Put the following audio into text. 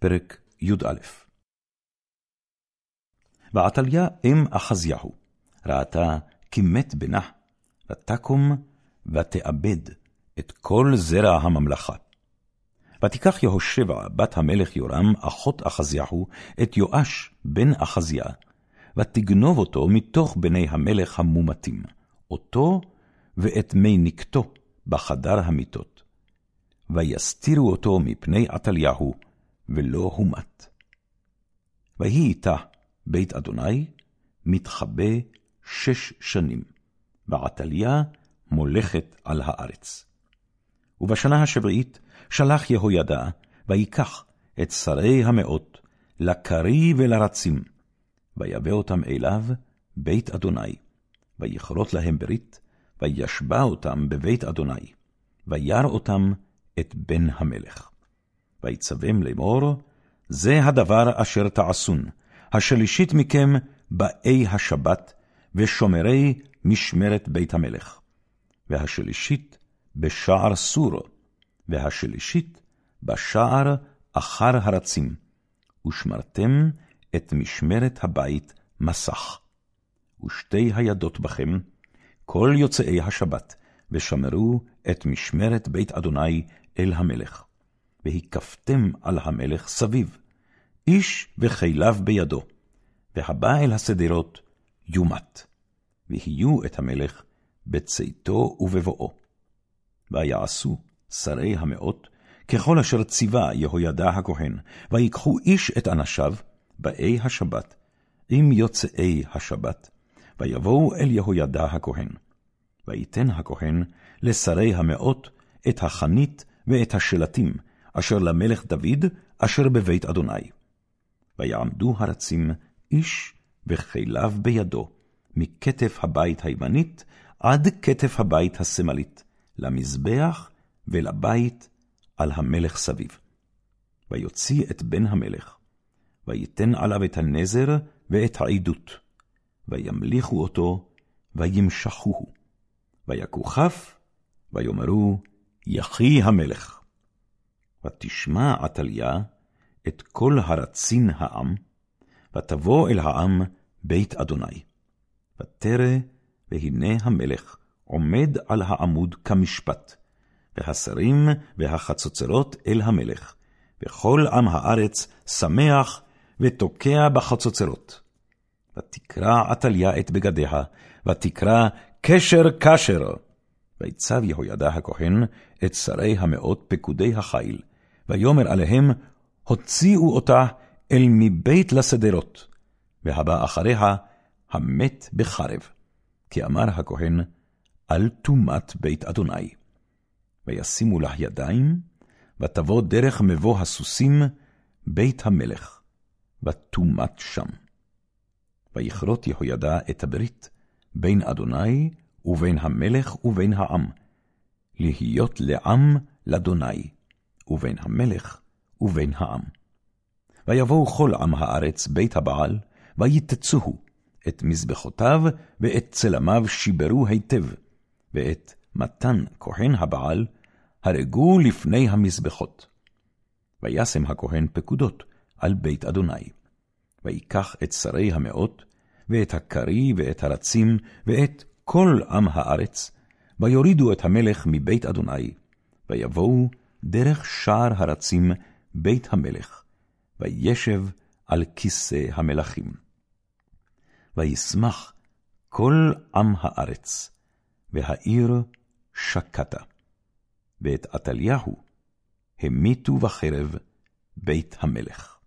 פרק י"א ועתליה אם אחזיהו, ראתה כי מת בנה, ותקום ותאבד את כל זרע הממלכה. ותיקח יהושבע בת המלך יורם, אחות אחזיהו, את יואש בן אחזיה, ותגנוב אותו מתוך בני המלך המומתים, אותו ואת מי נקתו בחדר המיטות. ויסתירו אותו מפני עתליהו, ולא הומת. ויהי איתה בית אדוני מתחבא שש שנים, ועתליה מולכת על הארץ. ובשנה השביעית שלח יהוידע, ויקח את שרי המאות, לקרי ולרצים, ויבא אותם אליו בית אדוני, ויכרות להם ברית, וישבע אותם בבית אדוני, וירא אותם את בן המלך. ויצווים לאמור, זה הדבר אשר תעשון, השלישית מכם באי השבת, ושומרי משמרת בית המלך. והשלישית בשער סור, והשלישית בשער אחר הרצים, ושמרתם את משמרת הבית מסך. ושתי הידות בכם, כל יוצאי השבת, ושמרו את משמרת בית אדוני אל המלך. והקפתם על המלך סביב, איש וכליו בידו, והבא אל השדרות יומת, ויהיו את המלך בצאתו ובבואו. ויעשו שרי המאות ככל אשר ציווה יהוידע הכהן, ויקחו איש את אנשיו באי השבת, עם יוצאי השבת, ויבואו אל יהוידע הכהן. ויתן הכהן לשרי המאות את החנית ואת השלטים, אשר למלך דוד, אשר בבית אדוני. ויעמדו הרצים איש וכליו בידו, מכתף הבית הימנית עד כתף הבית השמאלית, למזבח ולבית על המלך סביב. ויוציא את בן המלך, ויתן עליו את הנזר ואת העדות, וימליכו אותו, וימשכוהו. ויכו כף, ויאמרו, יחי המלך. ותשמע עתליה את כל הרצין העם, ותבוא אל העם בית אדוני. ותרא, והנה המלך עומד על העמוד כמשפט, והשרים והחצוצרות אל המלך, וכל עם הארץ שמח ותוקע בחצוצרות. ותקרע עתליה את בגדיה, ותקרא קשר קשר. ויצב יהוידע הכהן את שרי המאות פקודי החיל, ויאמר עליהם, הוציאו אותה אל מבית לשדרות, והבא אחריה, המת בחרב. כי אמר הכהן, אל תומת בית אדוני. וישימו לה ידיים, ותבוא דרך מבוא הסוסים, בית המלך, ותומת שם. ויכרות יהוידע את הברית, בין אדוני ובין המלך ובין העם, להיות לעם לאדוני. ובין המלך ובין העם. ויבואו כל עם הארץ בית הבעל, ויתצוהו, את מזבחותיו ואת צלמיו שיברו היטב, ואת מתן כהן הבעל, הרגו לפני המזבחות. וישם הכהן פקודות על בית אדוני. ויקח את שרי המאות, ואת הכרי ואת הרצים, ואת כל עם הארץ, ויורידו את המלך מבית אדוני, ויבואו דרך שער הרצים בית המלך, וישב על כיסא המלכים. וישמח כל עם הארץ, והעיר שקטה. ואת עתליהו המיתו בחרב בית המלך.